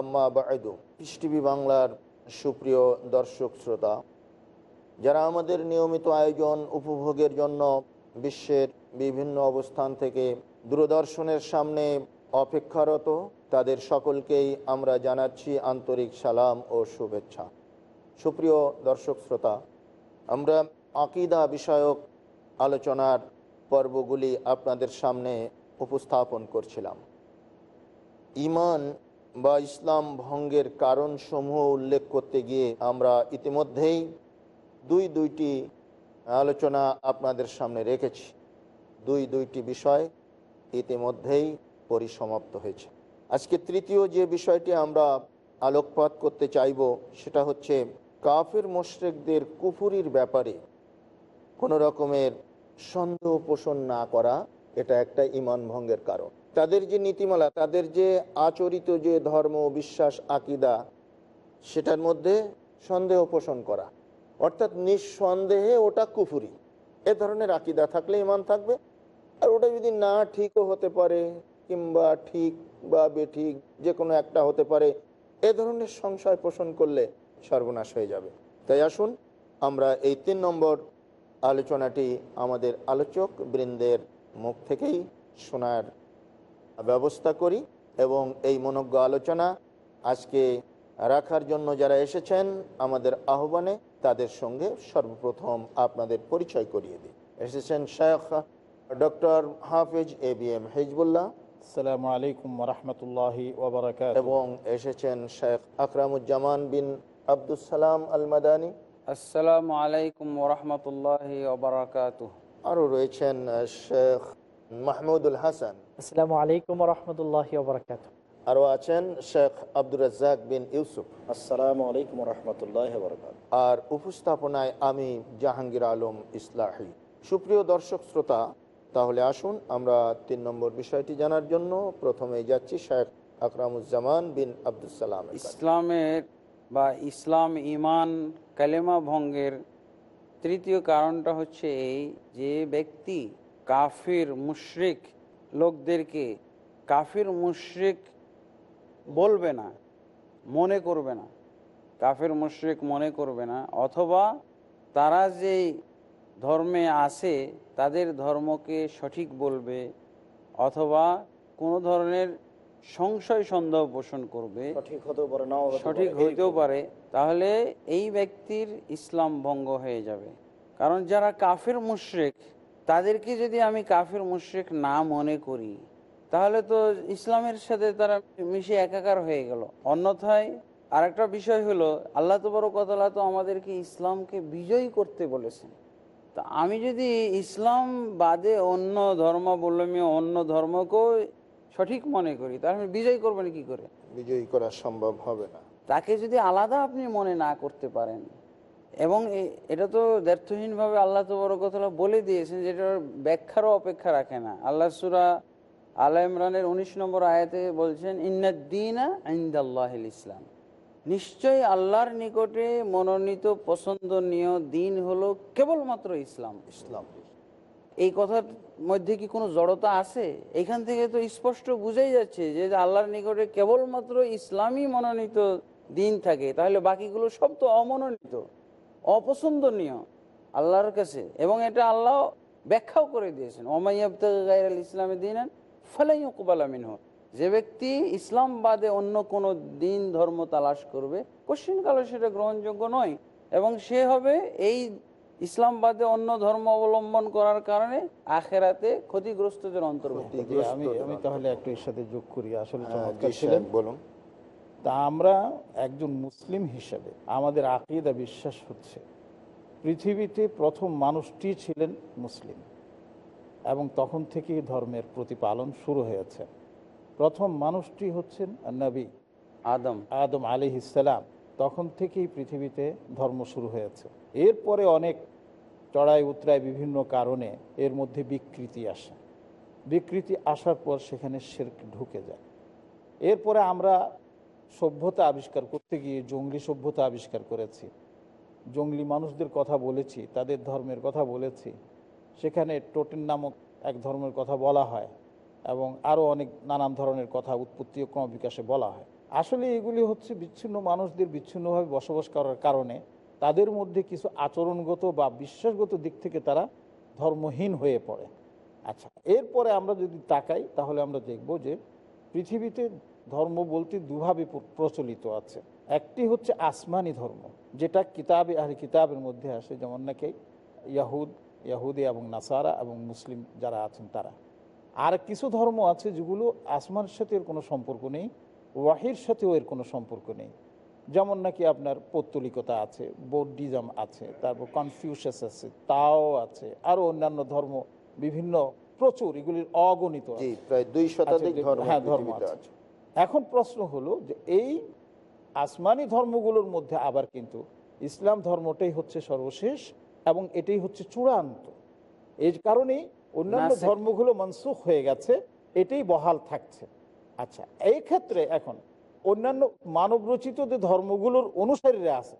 আম্মা বাইদু ইস বাংলার সুপ্রিয় দর্শক শ্রোতা, যারা আমাদের নিয়মিত আয়োজন উপভোগের জন্য বিশ্বের বিভিন্ন অবস্থান থেকে দূরদর্শনের সামনে অপেক্ষারত, তাদের সকলকেই আমরা জানাচ্ছি আন্তরিক সালাম ও শুভেচ্ছা। সুপ্রিয় দর্শক শ্রোতা, আমরা আকিদা বিষয়ক আলোচনার পর্বগুলি আপনাদের সামনে উপস্থাপন করছিলাম। ইমান বা ইসলাম ভঙ্গের কারণসমূহ উল্লেখ করতে গিয়ে আমরা ইতিমধ্যেই দুই দুইটি আলোচনা আপনাদের সামনে রেখেছি। দুই দুইটি বিষয় ইতিমধ্যেই পরিসমাপ্ত হয়েছে। আজকে তৃতীয় যে বিষয়টি আমরা আলোকপাত করতে চাইব, সেটা হচ্ছে কাফের মোশরেকদের কুফুরির ব্যাপারে কোনো রকমের সন্দেহ পোষণ না করা, এটা একটা ইমান ভঙ্গের কারণ। তাদের যে নীতিমালা, তাদের যে আচরিত যে ধর্ম, বিশ্বাস, আকিদা, সেটার মধ্যে সন্দেহ পোষণ করা। অর্থাৎ নিঃসন্দেহে ওটা কুফুরি। এ ধরনের আকিদা থাকলে ইমান থাকবে। আর ওটা যদি না ঠিকও হতে পারে, কিংবা ঠিক বা বেঠিক যে কোনো একটা হতে পারে, এ ধরনের সংশয় পোষণ করলে সর্বনাশ হয়ে যাবে। তাই আসুন, আমরা এই তিন নম্বর আলোচনাটি আমাদের আলোচক বৃন্দের মুখ থেকেই শোনার ব্যবস্থা করি এবং এই মনজ্ঞ আলোচনা আজকে রাখার জন্য যারা এসেছেন আমাদের আহ্বানে তাদের সঙ্গে সর্বপ্রথম আপনাদের পরিচয় করিয়ে দিই। এসেছেন Sheikh doctor Hafiz A B M Hezbullah. আসসালামু আলাইকুম রহমতুল্লাহি এবং এসেছেন শেখ আকরামুজ্জামান বিন আব্দুল সালাম আল মাদানী আসসালামু আলাইকুম ওরহমতুল্লাহ ওবরাকাত আরও রয়েছেন শেখ মাহমুদুল হাসান। আসসালামু আলাইকুম রহমতুল্লাহ বরকাত আরও আছেন শেখ আব্দুর রাজ্জাক বিন ইউসুফ। আসসালামু আলাইকুম রহমতুল্লাহ বরকাত আর উপস্থাপনায় আমি জাহাঙ্গীর আলম ইসলাহি। সুপ্রিয় দর্শক শ্রোতা তাহলে আসুন আমরা তিন নম্বর বিষয়টি জানার জন্য প্রথমে যাচ্ছি শেখ আকরামুজ্জামান বিন আব্দুল সালাম ইসলামের বা ইসলাম ইমান কালেমা ভঙ্গের তৃতীয় কারণটা হচ্ছে এই যে ব্যক্তি কাফির মুশরিক লোকদেরকে কাফির মুশরিক বলবে না মনে করবে না। কাফের মুশরিক মনে করবে না। অথবা তারা যেই ধর্মে আসে তাদের ধর্মকে সঠিক বলবে অথবা কোনো ধরনের সংশয় সন্দেহ পোষণ করবে। সঠিক হতেও পারে নাও সঠিক হইতেও পারে। তাহলে এই ব্যক্তির ইসলাম ভঙ্গ হয়ে যাবে। কারণ যারা কাফের মুশরিক তাদেরকে যদি আমি কাফের মুশরিক না মনে করি তাহলে তো ইসলামের সাথে তারা মিশে একাকার হয়ে গেল। অন্যথায় আর একটা বিষয় হলো আল্লাহ তবরকতলা তো আমাদেরকে ইসলামকে বিজয়ী করতে বলেছেন। তা আমি যদি ইসলাম বাদে অন্য ধর্মাবলম্বী অন্য ধর্মকেও সঠিক মনে করি তাহলে আমি বিজয় করবেন কি করে? বিজয়ী করা সম্ভব হবে না। তাকে যদি আলাদা আপনি মনে না করতে পারেন এবং এ- এটা তো ব্যর্থহীনভাবে আল্লাহ তো বড় কথা বলে দিয়েছেন যেটার ব্যাখ্যারও অপেক্ষা রাখে না। আল্লাহ সুরা আল্লাহ ইমরানের উনিশ নম্বর আয়াতে বলছেন ইন্নাদ্দিনা ইন্দাল্লাহিল ইসলাম। নিশ্চয়ই আল্লাহর নিকটে মনোনীত পছন্দনীয় দিন হলো কেবলমাত্র ইসলাম। ইসলাম। এই কথার মধ্যে কি কোনো জড়তা আছে? এখান থেকে তো স্পষ্ট বুঝাই যাচ্ছে যে আল্লাহর নিকটে কেবলমাত্র ইসলামই মনোনীত দিন থাকে। তাহলে বাকিগুলো সব তো অমনোনীত। অপছন্দনীয় আল্লাহর কাছে। এবং এটা আল্লাহ ব্যাখ্যাও করে দিয়েছেন। ওমাইয়াল ইসলামে দিন ফালাই কুবালামিন যে ব্যক্তি ইসলাম বাদে অন্য কোনো দিন ধর্ম তালাশ করবে কশ্চিনকালে সেটা গ্রহণযোগ্য নয়। এবং সে হবে এই ইসলাম বাদে অন্য ধর্ম অবলম্বন করার কারণে আখেরাতে ক্ষতিগ্রস্তদের অন্তর্ভুক্ত। আমি তাহলে একটু এর সাথে যোগ করি। আসলে হ্যাঁ, বলুন। তা আমরা একজন মুসলিম হিসেবে আমাদের আকিদা বিশ্বাস হচ্ছে পৃথিবীতে প্রথম মানুষটি ছিলেন মুসলিম এবং তখন থেকেই ধর্মের প্রতিপালন শুরু হয়েছে। প্রথম মানুষটি হচ্ছেন নবী আদম। আদম আলী ইসালাম তখন থেকেই পৃথিবীতে ধর্ম শুরু হয়েছে। এরপরে অনেক চড়াই উতরায় বিভিন্ন কারণে এর মধ্যে বিকৃতি আসে। বিকৃতি আসার পর সেখানে শেরক ঢুকে যায়। এরপরে আমরা সভ্যতা আবিষ্কার করতে গিয়ে জঙ্গলি সভ্যতা আবিষ্কার করেছি। জঙ্গলি মানুষদের কথা বলেছি, তাদের ধর্মের কথা বলেছি। সেখানে টোটেন নামক এক ধর্মের কথা বলা হয় এবং আরও অনেক নানান ধরনের কথা উৎপত্তি ও ক্রমবিকাশে বলা হয়। আসলে এগুলি হচ্ছে বিচ্ছিন্ন মানুষদের বিচ্ছিন্নভাবে বসবাস করার কারণে তাদের মধ্যে কিছু আচরণগত বা বিশ্বাসগত দিক থেকে তারা ধর্মহীন হয়ে পড়ে। আচ্ছা এরপরে আমরা যদি তাকাই, তাহলে আমরা দেখব যে পৃথিবীতে ধর্ম বলতে দুভাবে প্রচলিত আছে। একটি হচ্ছে আসমানি ধর্ম যেটা কিতাবে আর কিতাবের মধ্যে আসে যেমন নাকি ইয়াহুদ ইয়াহুদি এবং নাসারা এবং মুসলিম যারা আছেন তারা। আর কিছু ধর্ম আছে যেগুলো আসমানের সাথে এর কোনো সম্পর্ক নেই ওয়াহির সাথেও এর কোনো সম্পর্ক নেই। যেমন নাকি আপনার পৌত্তলিকতা আছে বৌদ্ধিজম আছে তারপর কনফিউশাস আছে তাও আছে আরও অন্যান্য ধর্ম বিভিন্ন প্রচুর এগুলির অগণিত প্রায় দুই শতাধিক আচ্ছা, ধর্ম হ্যাঁ, ধর্ম আছে। এখন প্রশ্ন হলো যে এই আসমানি ধর্মগুলোর মধ্যে আবার কিন্তু ইসলাম ধর্মটাই হচ্ছে সর্বশেষ এবং এটাই হচ্ছে চূড়ান্ত। এই কারণেই অন্যান্য ধর্মগুলো মনসুখ হয়ে গেছে এটাই বহাল থাকছে। আচ্ছা এই ক্ষেত্রে এখন অন্যান্য মানবরচিত যে ধর্মগুলোর অনুসারীরা আছে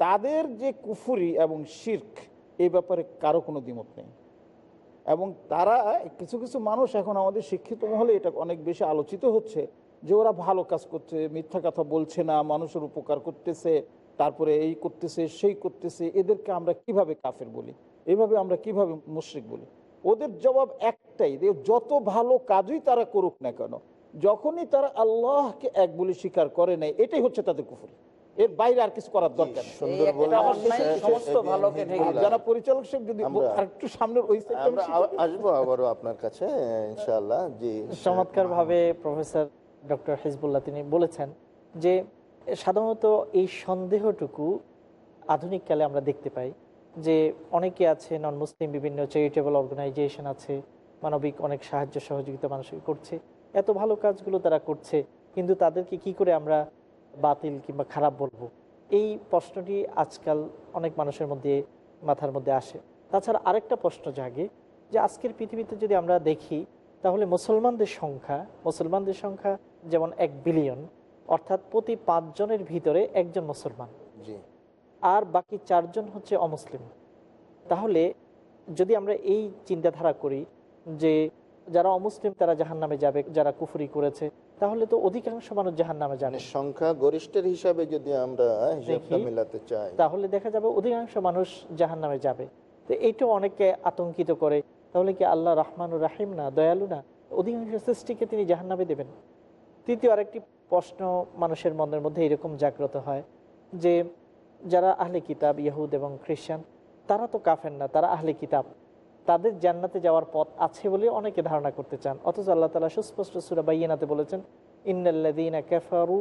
তাদের যে কুফুরি এবং শির্ক এই ব্যাপারে কারও কোনো দ্বিমত নেই। এবং তারা কিছু কিছু মানুষ এখন আমাদের শিক্ষিত মহলে এটা অনেক বেশি আলোচিত হচ্ছে যে ওরা ভালো কাজ করছে মিথ্যা কথা বলছে না মানুষের উপকার করতেছে তারপরে এই করতেছে সেই করতেছে এদেরকে আমরা কীভাবে কাফের বলি? এইভাবে আমরা কীভাবে মুশরিক বলি? ওদের জবাব একটাই যে যত ভালো কাজই তারা করুক না কেন যখনই তারা আল্লাহকে এক বলে স্বীকার করে নেয় এটাই হচ্ছে তাদের কুফুর। এর বাইরে আর কিছু করার দরকার যারা পরিচালক সাহেব যদি আরেকটু সামনের ওই আসব আবারও আপনার কাছে ইনশাআল্লাহ জি চমৎকার ভাবে প্রফেসর ডক্টর হিজবুল্লাহ তিনি বলেছেন যে সাধারণত এই সন্দেহটুকু আধুনিক কালে আমরা দেখতে পাই যে অনেকে আছে নন মুসলিম বিভিন্ন চ্যারিটেবল অর্গানাইজেশন আছে, মানবিক অনেক সাহায্য সহযোগিতা মানুষকে করছে। এত ভালো কাজগুলো তারা করছে, কিন্তু তাদেরকে কি করে আমরা বাতিল কিংবা খারাপ বলব? এই প্রশ্নটি আজকাল অনেক মানুষের মধ্যে, মাথার মধ্যে আসে। তাছাড়া আরেকটা প্রশ্ন জাগে যে আজকের পৃথিবীতে যদি আমরা দেখি, তাহলে মুসলমানদের সংখ্যা মুসলমানদের সংখ্যা যেমন এক বিলিয়ন অর্থাৎ প্রতি পাঁচজনের ভিতরে একজন মুসলমান। আর বাকি চারজন হচ্ছে অমুসলিম। তাহলে যদি আমরা এই চিন্তাধারা করি যে যারা অমুসলিম তারা জাহান নামে যাবে যারা কুফুরি করেছে তাহলে তো অধিকাংশ মানুষ জাহান নামে যাবে। মানে সংখ্যা গরিষ্ঠের হিসাবে যদি আমরা। মেলাতে চাই। তাহলে দেখা যাবে অধিকাংশ মানুষ জাহান নামে যাবে। তো এইটা অনেককে আতঙ্কিত করে। তাহলে কি আল্লাহ রহমানুর রাহিম না দয়ালু না? অধিকাংশ সৃষ্টিকে তিনি জাহান নামে দেবেন। তৃতীয় আরেকটি প্রশ্ন মানুষের মনের মধ্যে এরকম জাগ্রত হয় যে যারা আহলে কিতাব ইহুদ এবং খ্রিস্টান তারা তো কাফেন না তারা আহলে কিতাব। তাদের জান্নাতে যাওয়ার পথ আছে বলে অনেকে ধারণা করতে চান। অথচ আল্লাহ তালা সুস্পষ্ট সুরা বাইয়ানাতে বলেছেন ইন্নাল্লাযীনা কাফারু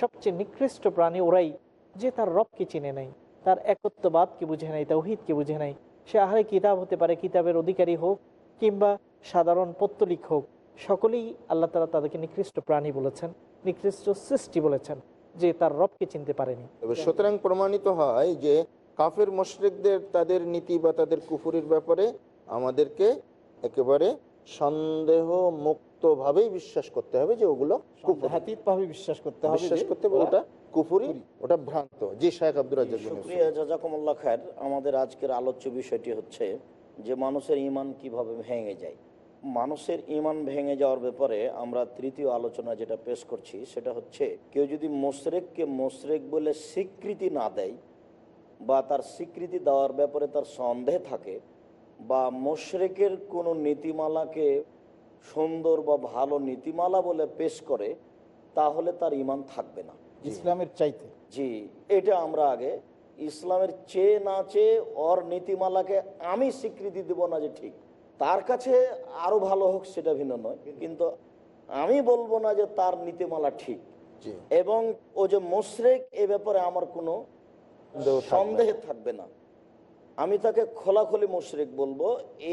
সবচেয়ে নিকৃষ্ট প্রাণী ওরাই যে তার রবকে চিনে নাই। তার একত্ববাদকে বুঝে নাই তাওহীদকে বুঝে নাই। সে আহলে কিতাব হতে পারে কিতাবের অধিকারী হোক কিংবা সাধারণ পত্তলিক হোক সকলেই আল্লাহ তালা তাদেরকে নিকৃষ্ট প্রাণী বলেছেন নিকৃষ্ট সৃষ্টি বলেছেন যে তার রবকে চিনতে পারেনি। সুতরাং প্রমাণিত হয় যে কাফের মুশরিকদের তাদের নীতি বা তাদের কুফুরির ব্যাপারে আমাদেরকে একেবারে সন্দেহ মুক্তভাবেই বিশ্বাস করতে হবে যে ওগুলো বিশ্বাস করতে হবে বিশ্বাস করতে হবে ওটা কুফুরি ওটা ভ্রান্ত। জি শাহেখ শুক্রিয়া জাজাকুমুল্লাহ খায়ের আমাদের আজকের আলোচ্য বিষয়টি হচ্ছে যে মানুষের ইমান কীভাবে ভেঙে যায়। মানুষের ইমান ভেঙে যাওয়ার ব্যাপারে আমরা তৃতীয় আলোচনা যেটা পেশ করছি সেটা হচ্ছে কেউ যদি মোশরেককে মোশরেক বলে স্বীকৃতি না দেয় বা তার স্বীকৃতি দেওয়ার ব্যাপারে তার সন্দেহ থাকে বা মোশরেকের কোনো নীতিমালাকে সুন্দর বা ভালো নীতিমালা বলে পেশ করে তাহলে তার ইমান থাকবে না। ইসলামের চাইতে। জি এটা আমরা আগে ইসলামের চেয়ে না চেয়ে ওর নীতিমালাকে আমি স্বীকৃতি দেব না যে ঠিক। তার কাছে আরও ভালো হোক সেটা ভিন্ন নয়। কিন্তু আমি বলব না যে তার নীতিমালা ঠিক। এবং ও যে মোশরেক এ ব্যাপারে আমার কোনো সন্দেহ থাকবে না। আমি তাকে খোলাখুলি মুশরিক বলব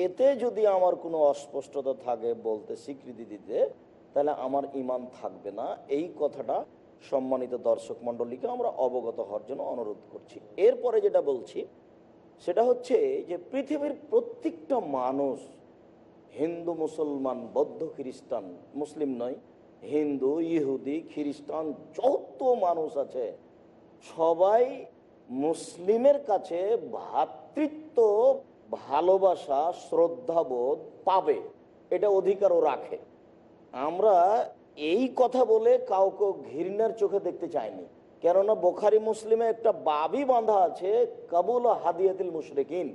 এতে যদি আমার কোনো অস্পষ্টতা থাকে বলতে স্বীকৃতি দিতে তাহলে আমার ইমান থাকবে না। এই কথাটা সম্মানিত দর্শক মণ্ডলীকে আমরা অবগত হওয়ার জন্য অনুরোধ করছি। এরপরে যেটা বলছি, সেটা হচ্ছে যে পৃথিবীর প্রত্যেকটা মানুষ হিন্দু, মুসলমান, বৌদ্ধ, খ্রিস্টান, মুসলিম নয়, হিন্দু, ইহুদি, খ্রিস্টান, যত মানুষ আছে, সবাই মুসলিমের কাছে ভ্রাতৃত্ব ভালোবাসা, শ্রদ্ধাবোধ পাবে। এটা অধিকারও রাখে। আমরা এই কথা বলে কাউকে ঘৃণার চোখে দেখতে চায়নি। কেননা বোখারি মুসলিমে একটা বাবি বাঁধা আছে কাবুল হাদিয়াতিল মুশরিকিন।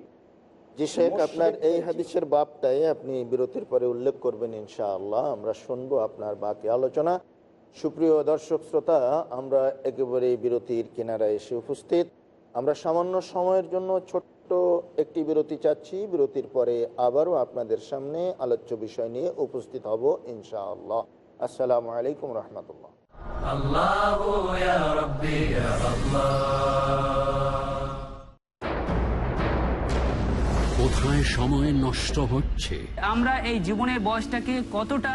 জি শেখ আপনার এই হাদিসের বাপটাই আপনি বিরতির পরে উল্লেখ করবেন ইনশাআল্লাহ। আমরা শুনব আপনার বাকি আলোচনা। সুপ্রিয় দর্শক শ্রোতা আমরা একেবারে বিরতির এসে উপস্থিত। আমরা সামান্য সময়ের জন্য ছোট্ট একটি বিরতি চাচ্ছি। বিরতির পরে আবারও আপনাদের সামনে আলোচ্য বিষয় নিয়ে উপস্থিত হব ইনশাআল্লাহ। আসসালামু আলাইকুম রহমতুল্লাহ। কোথায় সময় নষ্ট হচ্ছে? আমরা এই জীবনের বয়সটাকে কতটা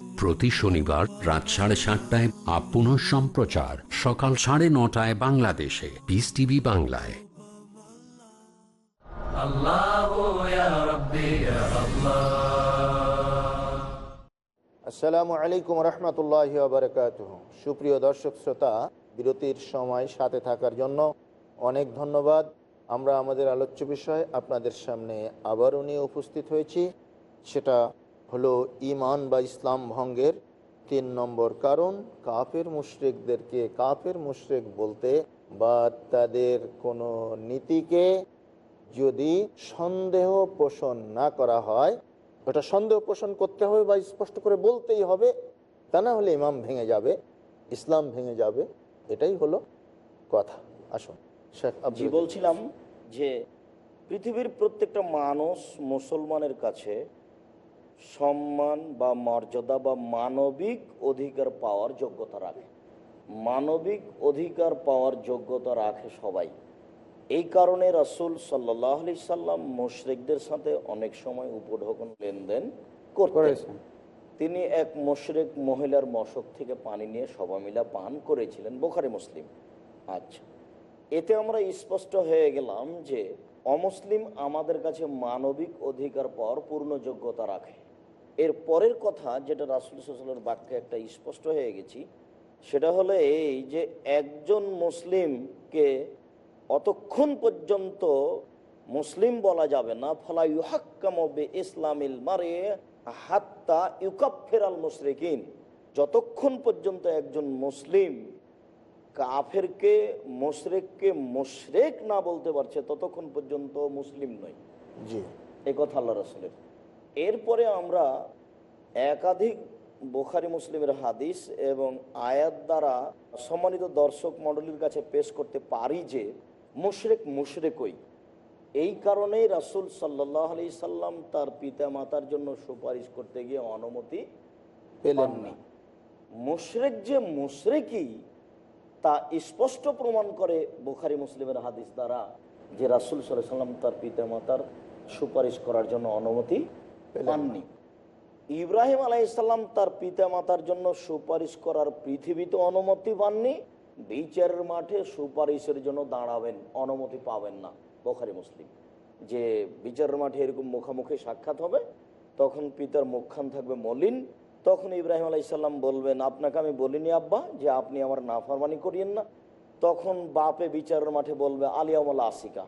প্রতি শনিবার রাত সাড়ে সাতটায় আপন সম্প্রচার। সকাল সাড়ে নটায় বাংলাদেশে। পিস টিভি বাংলায়। আসসালামু আলাইকুম রহমতুল্লাহ সুপ্রিয় দর্শক শ্রোতা বিরতির সময় সাথে থাকার জন্য অনেক ধন্যবাদ। আমরা আমাদের আলোচ্য বিষয় আপনাদের সামনে আবারও নিয়ে উপস্থিত হয়েছি। সেটা হলো ইমান বা ইসলাম ভঙ্গের তিন নম্বর কারণ কাফের মুশরিকদেরকে কাফের মুশরিক বলতে বা তাদের কোনো নীতিকে যদি সন্দেহ পোষণ না করা হয় ওটা সন্দেহ পোষণ করতে হবে বা স্পষ্ট করে বলতেই হবে তা না হলে ইমাম ভেঙে যাবে ইসলাম ভেঙে যাবে এটাই হলো কথা। আসুন শেখ জি বলছিলাম যে পৃথিবীর প্রত্যেকটা মানুষ মুসলমানের কাছে সম্মান বা মর্যাদা বা মানবিক অধিকার পাওয়ার যোগ্যতা রাখে। মানবিক অধিকার পাওয়ার যোগ্যতা রাখে সবাই। এই কারণে রাসুল সাল্লাহ আলি সাল্লাম মুশরিকদের সাথে অনেক সময় উপঢকন লেনদেন করতেন। তিনি এক মুশরিক মহিলার মশক থেকে পানি নিয়ে সবাই মিলা পান করেছিলেন বোখারি মুসলিম। আচ্ছা এতে আমরা স্পষ্ট হয়ে গেলাম যে অমুসলিম আমাদের কাছে মানবিক অধিকার পাওয়ার পূর্ণ যোগ্যতা রাখে। এর পরের কথা যেটা রাসুল সাল্লামের বাক্যে একটা স্পষ্ট হয়ে গেছি সেটা হলো এই যে একজন মুসলিমকে অতক্ষণ পর্যন্ত মুসলিম বলা যাবে না ফলা ইউহাক্কামবে ইসলামিল মারে হাত্তা ইউকাফের আল মুশরিকিন। যতক্ষণ পর্যন্ত একজন মুসলিম কাফেরকে মোশরেককে মোশরেক না বলতে পারছে ততক্ষণ পর্যন্ত মুসলিম নয়। জি। এই কথা আল্লাহ রসুলের। এরপরে আমরা একাধিক বোখারি মুসলিমের হাদিস এবং আয়াত দ্বারা সম্মানিত দর্শক মণ্ডলীর কাছে পেশ করতে পারি যে মুশরেক মুশরেকই। এই কারণেই রাসুল সাল্লাহ আলি সাল্লাম তার পিতা মাতার জন্য সুপারিশ করতে গিয়ে অনুমতি পেলেননি। মুশরেক যে মুশরেকই তা স্পষ্ট প্রমাণ করে বুখারি মুসলিমের হাদিস দ্বারা যে রাসুল সাল্লাহ সাল্লাম তার পিতা মাতার সুপারিশ করার জন্য অনুমতি পাননি। ইব্রাহিম আলাইসাল্লাম তার পিতা মাতার জন্য সুপারিশ করার পৃথিবীতে অনুমতি পাননি, বিচারের মাঠে সুপারিশের জন্য দাঁড়াবেন, অনুমতি পাবেন না, বোখারি মুসলিম। যে বিচারের মাঠে এরকম মুখোমুখি সাক্ষাৎ হবে, তখন পিতার মুখখান থাকবে মলিন, তখন ইব্রাহিম আলাইসাল্লাম বলবেন, আপনাকে আমি বলিনি আব্বা যে আপনি আমার নাফরমানি করিয়েন না। তখন বাপে বিচারের মাঠে বলবে আলিয়ামুল্লা আসিকা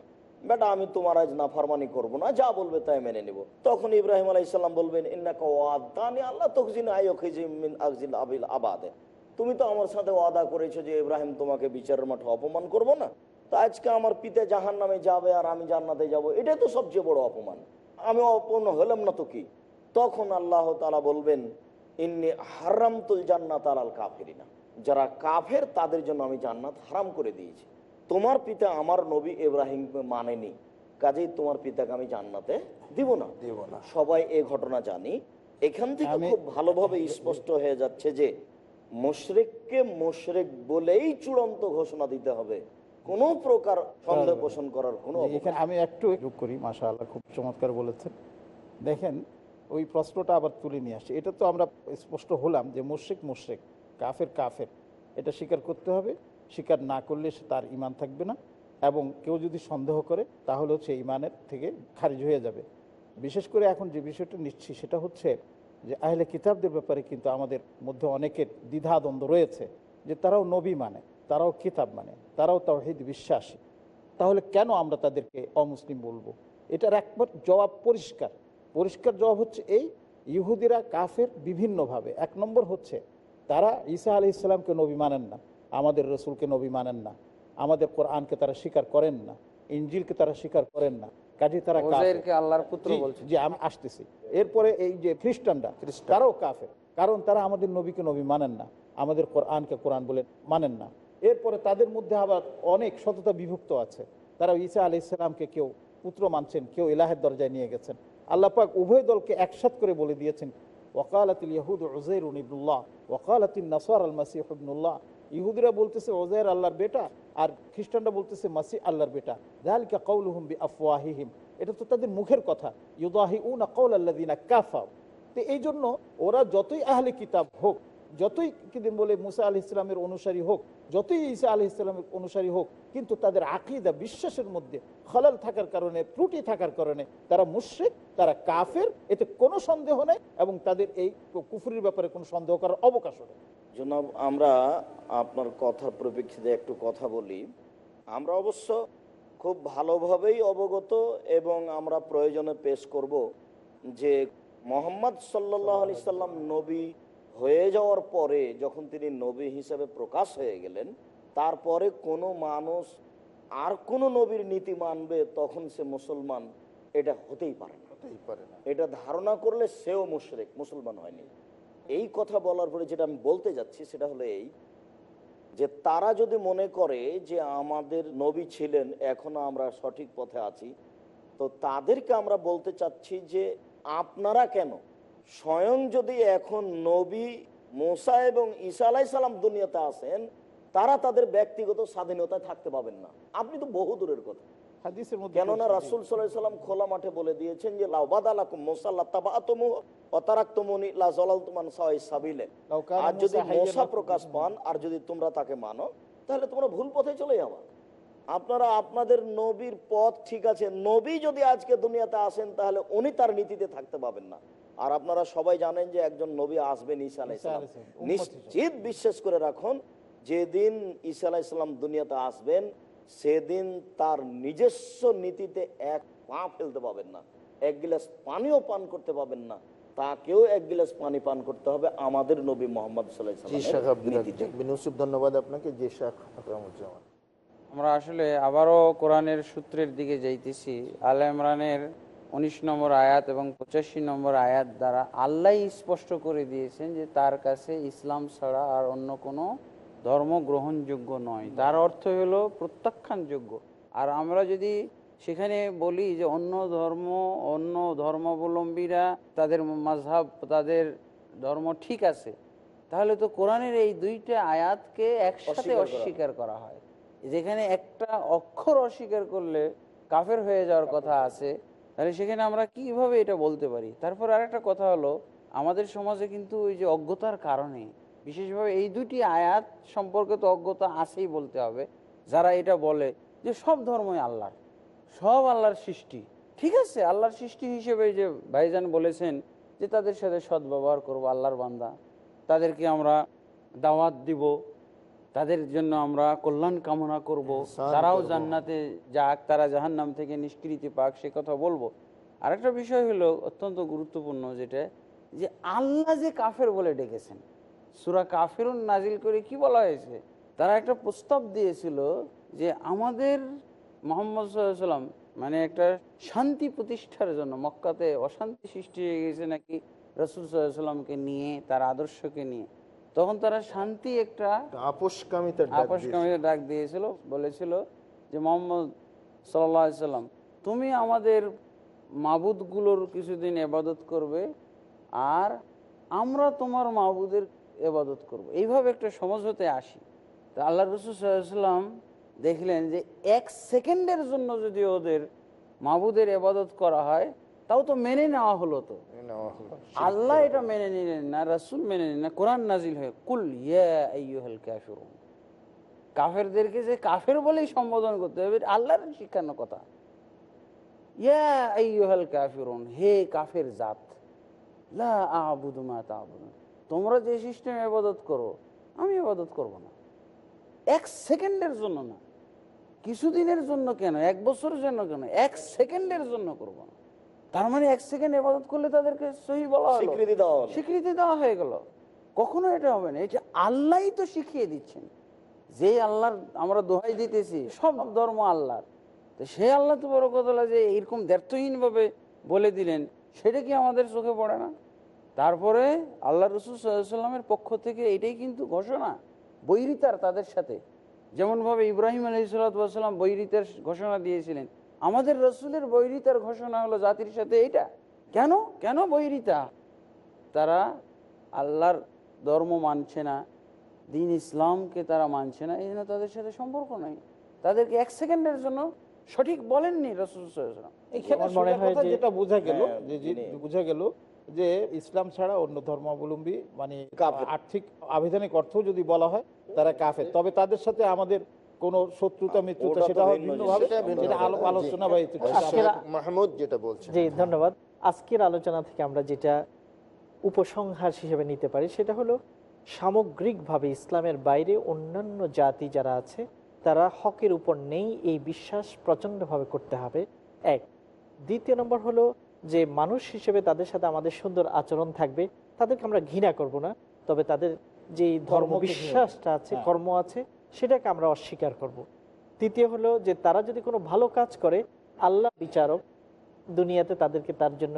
বেটা, আমি তোমার আজ নাফরমানি করব না, যা বলবে তাই মেনে নিব। তখন ইব্রাহিম আলাইসাল্লাম বলবেন আল্লাহ আকজিল আবিল আবাদে। তুমি তো আমার সাথে ওয়াদা করেছ যে ইব্রাহিম তোমাকে বিচারের মাঠে অপমান করব না? তো আজকে আমার পিতা জাহান নামে যাবে আর আমি জান্নাতে যাব, এটাই তো সবচেয়ে বড় অপমান। আমি অপন্ন হলাম না তো কি? তখন আল্লাহ তালা বলবেন, ইন্নি হারাম তুল জান্নাত আলাল কাফেরিনা। যারা কাফের, তাদের জন্য আমি জান্নাত হারাম করে দিয়েছি। তোমার পিতা আমার নবী ইব্রাহিম মানেনি। কাজেই তোমার পিতাকে আমি জান্নাতে দিব না। দিব না। সবাই এই ঘটনা জানি। এখান থেকে খুব ভালোভাবে স্পষ্ট হয়ে যাচ্ছে যে মুশরিককে মুশরিক বলেই চূড়ান্ত ঘোষণা দিতে হবে। কোনো প্রকার সন্দেহ পোষণ করার কোনো এখানে আমি একটু যোগ করি মাশা আল্লাহ খুব চমৎকার বলেছেন। দেখেন ওই প্রশ্নটা আবার তুলে নিয়ে আসছে। এটা তো আমরা স্পষ্ট হলাম যে মুশ্রিক মুশ্রিক কাফের কাফের। এটা স্বীকার করতে হবে। স্বীকার না করলে সে তার ইমান থাকবে না এবং কেউ যদি সন্দেহ করে, তাহলে হচ্ছে ইমানের থেকে খারিজ হয়ে যাবে। বিশেষ করে এখন যে বিষয়টা নিচ্ছি, সেটা হচ্ছে যে আহলে কিতাবদের ব্যাপারে কিন্তু আমাদের মধ্যে অনেকের দ্বিধাদ্বন্দ্ব রয়েছে যে তারাও নবী মানে তারাও কিতাব মানে তারাও তাওহিদ বিশ্বাসী। তাহলে কেন আমরা তাদেরকে অমুসলিম বলব? এটার একবার জবাব পরিষ্কার। পরিষ্কার জবাব হচ্ছে এই, ইহুদিরা কাফের বিভিন্নভাবে। এক নম্বর হচ্ছে, তারা ঈসা আলি ইসলামকে নবী মানেন না। আমাদের রসুলকে নবী মানেন না। আমাদের কোরআনকে তারা স্বীকার করেন না। ইঞ্জিলকে তারা স্বীকার করেন না। কাজে তারা আল্লাহর পুত্র বলছে জি আমি আসতেছি। এরপরে এই যে খ্রিস্টানরা তারাও কাফের। কারণ তারা আমাদের নবীকে নবী মানেন না। আমাদের কোরআনকে কোরআন বলে মানেন না। এরপরে তাদের মধ্যে আবার অনেক সততা বিভক্ত আছে। তারা ঈসা আলি ইসলামকে কেউ পুত্র মানছেন কেউ ইলাহের দরজায় নিয়ে গেছেন। আল্লাহ পাক উভয় দলকে একসাথ করে বলে দিয়েছেন ওকালাতিল ইয়াহুদ উজাইর ইবনুল্লাহ ওকালাতিল নাসার আল মাসিহ ইবনুল্লাহ। ইহুদিরা বলতেছে ওজায়ের আল্লাহর বেটা আর খ্রিস্টানরা বলতেছে মাসি আল্লাহর বেটা। জাহালিকা কৌল হুম বি আফওয়াহিহিম এটা তো তাদের মুখের কথা। ইউদাহি উনা কৌল আল্লাদিনা কাফা তো এই জন্য ওরা যতই আহলে কিতাব হোক, যতই কিদিন বলে মুসা আলি ইসলামের অনুসারী হোক যতই ঈসা আলি ইসলামের অনুসারী হোক, কিন্তু তাদের আকিদা বিশ্বাসের মধ্যে খলাল থাকার কারণে, ত্রুটি থাকার কারণে তারা মুশ্রিক, তারা কাফের, এতে কোনো সন্দেহ নেই এবং তাদের এই কুফুরির ব্যাপারে কোনো সন্দেহ করার অবকাশ নেই। জনাব, আমরা আপনার কথার পরিপ্রেক্ষিতে একটু কথা বলি। আমরা অবশ্য খুব ভালোভাবেই অবগত এবং আমরা প্রয়োজনে পেশ করব যে মোহাম্মদ সাল্লাহ আলি সাল্লাম নবী হয়ে যাওয়ার পরে যখন তিনি নবী হিসেবে প্রকাশ হয়ে গেলেন তারপরে কোনো মানুষ আর কোনো নবীর নীতি মানবে তখন সে মুসলমান এটা হতেই পারে না। হতেই পারে না। এটা ধারণা করলে সেও মুশরেক মুসলমান হয়নি। এই কথা বলার পরে যেটা আমি বলতে যাচ্ছি সেটা হলো এই যে তারা যদি মনে করে যে আমাদের নবী ছিলেন এখনও আমরা সঠিক পথে আছি তো তাদেরকে আমরা বলতে চাচ্ছি যে আপনারা কেন স্বয়ং যদি এখন নবী মোসা এবং ঈসা আলাই সালাম দুনিয়াতে আসেন তারা তাদের ব্যক্তিগত স্বাধীনতায় থাকতে পাবেন না। আপনি তো বহু দূরের কথা। কেননা রাসুল সাল্লাম খোলা মাঠে বলে দিয়েছেন যে যদি প্রকাশ পান আর যদি তোমরা তাকে মানো তাহলে তোমরা ভুল পথে চলে যাবা। আপনারা আপনাদের নবীর পথ ঠিক আছে। নবী যদি আজকে দুনিয়াতে আসেন তাহলে উনি তার নীতিতে থাকতে পাবেন না। আর আপনারা সবাই জানেন যে একজন নবী আসবেন ঈসা আলাইসালাম নিশ্চিত বিশ্বাস করে রাখুন যেদিন ঈসা আলাইসাল্লাম দুনিয়াতে আসবেন সেদিন তার নিজস্ব নীতিতে এক পা ফেলতে পাবেন না এক গিলাস পানিও পান করতে পাবেন না তাকেও এক গিলাস পানি পান করতে হবে আমাদের নবী মোহাম্মদ ধন্যবাদ আপনাকে। শাখ আকরামুজ্জামান। আমরা আসলে আবারও কোরআনের সূত্রের দিকে যাইতেছি। আল ইমরানের উনিশ নম্বর আয়াত এবং পঁচাশি নম্বর আয়াত দ্বারা আল্লাহ স্পষ্ট করে দিয়েছেন যে তার কাছে ইসলাম ছাড়া আর অন্য কোনো ধর্ম গ্রহণযোগ্য নয়। তার অর্থ হলো প্রত্যাখ্যানযোগ্য। আর আমরা যদি সেখানে বলি যে অন্য ধর্ম অন্য ধর্মাবলম্বীরা তাদের মাঝহাব তাদের ধর্ম ঠিক আছে তাহলে তো কোরআনের এই দুইটা আয়াতকে একসাথে অস্বীকার করা। অস্বীকার করা হয়। যেখানে একটা অক্ষর অস্বীকার করলে কাফের হয়ে যাওয়ার কথা আছে তাহলে সেখানে আমরা কীভাবে এটা বলতে পারি? তারপর আরেকটা কথা হলো, আমাদের সমাজে কিন্তু ওই যে অজ্ঞতার কারণে, বিশেষভাবে এই দুটি আয়াত সম্পর্কে তো অজ্ঞতা আছেই বলতে হবে, যারা এটা বলে যে সব ধর্মই আল্লাহর, সব আল্লাহর সৃষ্টি। ঠিক আছে, আল্লাহর সৃষ্টি হিসেবে যে ভাইজান বলেছেন যে তাদের সাথে সদ্ব্যবহার করব আল্লাহর বান্দা, তাদেরকে আমরা দাওয়াত দিব তাদের জন্য আমরা কল্যাণ কামনা করব। তারাও জান্নাতে যাক তারা জাহান্নাম থেকে নিষ্কৃতি পাক সে কথা বলব। আরেকটা বিষয় হলো অত্যন্ত গুরুত্বপূর্ণ যেটা যে আল্লাহ যে কাফের বলে ডেকেছেন। সুরা কাফেরুন নাজিল করে কি বলা হয়েছে? তারা একটা প্রস্তাব দিয়েছিল যে আমাদের মোহাম্মদ সাল্লাম মানে একটা শান্তি প্রতিষ্ঠার জন্য মক্কাতে অশান্তি সৃষ্টি হয়ে গেছে নাকি রসুল সাল্লামকে নিয়ে তার আদর্শকে নিয়ে। তখন তারা শান্তি একটা আপোষকামিতার ডাক দিয়েছিল বলেছিল যে মোহাম্মদ সাল্লাম তুমি আমাদের মাবুদগুলোর কিছুদিন এবাদত করবে আর আমরা তোমার মাবুদের এবাদত করব। এইভাবে একটা সমঝোতে আসি তো আল্লাহ রসুল সাল্লাম দেখলেন যে এক সেকেন্ডের জন্য যদি ওদের মাবুদের এবাদত করা হয় তাও তো মেনে নেওয়া হলো তো। আল্লাহ এটা মেনে নিলেন না রাসুল মেনে নিলেন না কোরআন নাজিল হয়ে কুল কাফেরদেরকে যে কাফের বলেই সম্বোধন করতে হবে আল্লাহর শিক্ষানো কথা। কাফিরুন হে কাফের জাত লা আবুদু মা তা'বুদুন। তোমরা যে সিস্টেম ইবাদত করো আমি ইবাদত করব না। এক সেকেন্ডের জন্য না কিছুদিনের জন্য কেন এক বছরের জন্য কেন এক সেকেন্ডের জন্য করব না। তার মানে এক সেকেন্ড ইবাদত করলে তাদেরকে সহি বলা। স্বীকৃতি দেওয়া স্বীকৃতি দেওয়া হয়ে গেল। কখনো এটা হবে না। এটা আল্লাহই তো শিখিয়ে দিচ্ছেন। যে আল্লাহর আমরা দোহাই দিতেছি সব ধর্ম আল্লাহর। তো সেই আল্লাহ তো বড় কথা যে এরকম ব্যর্থহীন ভাবে বলে দিলেন সেটা কি আমাদের চোখে পড়ে না? তারপরে আল্লাহ রসুল সাল্লামের পক্ষ থেকে এটাই কিন্তু ঘোষণা বৈরিতার তাদের সাথে। যেমনভাবে ইব্রাহিম আলহি সাল্লাম বৈরিতার ঘোষণা দিয়েছিলেন আমাদের রসুলের বৈরিতার ঘোষণা হলো জাতির সাথে এইটা। কেন? কেন বৈরিতা? তারা আল্লাহর ধর্ম মানছে না দিন ইসলামকে তারা মানছে না এই জন্য তাদের সাথে সম্পর্ক নাই। তাদেরকে এক সেকেন্ডের জন্য সঠিক বলেননি যেটা বোঝা গেল হ্যাঁ, বোঝা গেল যে ইসলাম ছাড়া অন্য ধর্মাবলম্বী মানে আর্থিক আবেদনিক অর্থ যদি বলা হয় তারা কাফের। তবে তাদের সাথে আমাদের কোনো শত্রুতা মিত্রতা সেটা ভিন্নভাবে সেটা আলো- আলোচনা বা শেখ মাহমুদ যেটা বলছেন। জি ধন্যবাদ। আজকের আলোচনা থেকে আমরা যেটা উপসংহার হিসেবে নিতে পারি সেটা হলো সামগ্রিকভাবে ইসলামের বাইরে অন্যান্য জাতি যারা আছে তারা হকের উপর নেই এই বিশ্বাস প্রচণ্ডভাবে করতে হবে। এক। দ্বিতীয় নম্বর হলো যে মানুষ হিসেবে তাদের সাথে আমাদের সুন্দর আচরণ থাকবে তাদেরকে আমরা ঘৃণা করব না তবে তাদের যে ধর্ম বিশ্বাসটা আছে হ্যাঁ। কর্ম আছে সেটাকে আমরা অস্বীকার করব। তৃতীয় হলো যে তারা যদি কোনো ভালো কাজ করে আল্লাহ বিচারক দুনিয়াতে তাদেরকে তার জন্য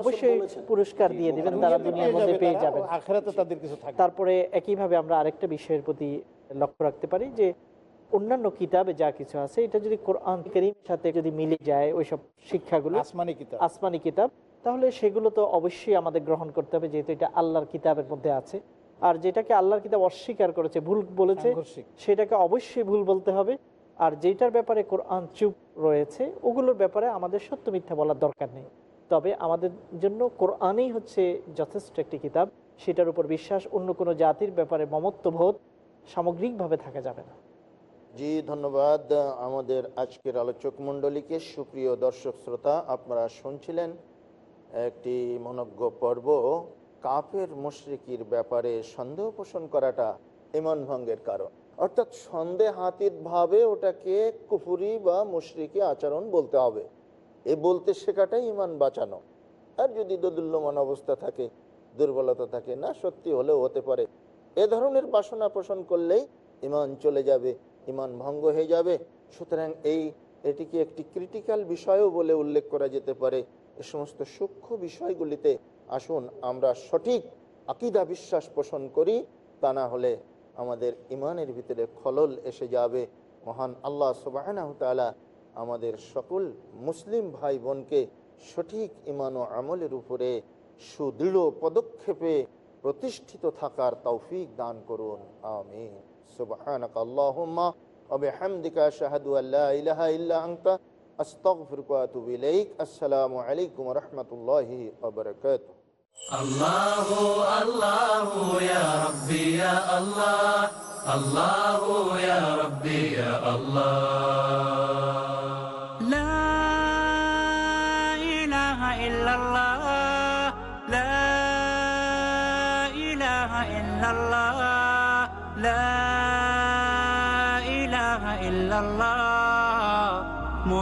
অবশ্যই পুরস্কার দিয়ে দিবেন তারা দুনিয়ার মধ্যে পেয়ে যাবেন। তাদের কিছু থাকবে। তারপরে একইভাবে আমরা আরেকটা বিষয়ের প্রতি লক্ষ্য রাখতে পারি যে অন্যান্য কিতাবে যা কিছু আছে এটা যদি কোরআন করিমের সাথে যদি মিলে যায় ওইসব শিক্ষাগুলো আসমানি কিতাব। আসমানি কিতাব তাহলে সেগুলো তো অবশ্যই আমাদের গ্রহণ করতে হবে যেহেতু এটা আল্লাহর কিতাবের মধ্যে আছে। আর যেটাকে আল্লাহর কিতাব অস্বীকার করেছে ভুল বলেছে। সেটাকে অবশ্যই ভুল বলতে হবে। আর যেটার ব্যাপারে কোরআন চুপ রয়েছে ওগুলোর ব্যাপারে আমাদের সত্য মিথ্যা বলার দরকার নেই। তবে আমাদের জন্য কোরআনই হচ্ছে যথেষ্ট একটি কিতাব। সেটার উপর বিশ্বাস অন্য কোনো জাতির ব্যাপারে মমত্ববোধ সামগ্রিকভাবে থাকা যাবে না। জি ধন্যবাদ। আমাদের আজকের আলোচক মণ্ডলীকে সুপ্রিয় দর্শক শ্রোতা আপনারা শুনছিলেন একটি মনজ্ঞ পর্ব। কাফের মুশরিকির ব্যাপারে সন্দেহ পোষণ করাটা ইমান ভঙ্গের কারণ। অর্থাৎ সন্দেহাতীত ভাবে ওটাকে কুফুরি বা মুশরিকি আচরণ বলতে হবে। এ বলতে শেখাটাই ইমান বাঁচানো। আর যদি দোদুল্যমান অবস্থা থাকে, দুর্বলতা থাকে, না সত্যি হলেও হতে পারে। এ ধরনের বাসনা পোষণ করলেই ইমান চলে যাবে, ইমান ভঙ্গ হয়ে যাবে। সুতরাং এই, এটিকে একটি ক্রিটিক্যাল বিষয়ও বলে উল্লেখ করা যেতে পারে। এ সমস্ত সূক্ষ্ম বিষয়গুলিতে আসুন আমরা সঠিক আকিদা বিশ্বাস পোষণ করি, তা না হলে আমাদের ইমানের ভিতরে খলল এসে যাবে। মহান আল্লাহ সুবাহ আমাদের সকল মুসলিম ভাই বোনকে সঠিক ইমান ও আমলের উপরে সুদৃঢ় পদক্ষেপে প্রতিষ্ঠিত থাকার তৌফিক দান করুন। আমিন। সুবহানাক আল্লাহুম্মা ওয়া বিহামদিকা আশহাদু আল্লা ইলাহা ইল্লা আনতা أستغفرك وأتوب إليك. السلام عليكم ورحمة الله وبركاته. الله الله يا ربي يا الله. الله يا ربي يا الله. لا إله إلا الله. لا إله إلا الله. لا إله إلا الله.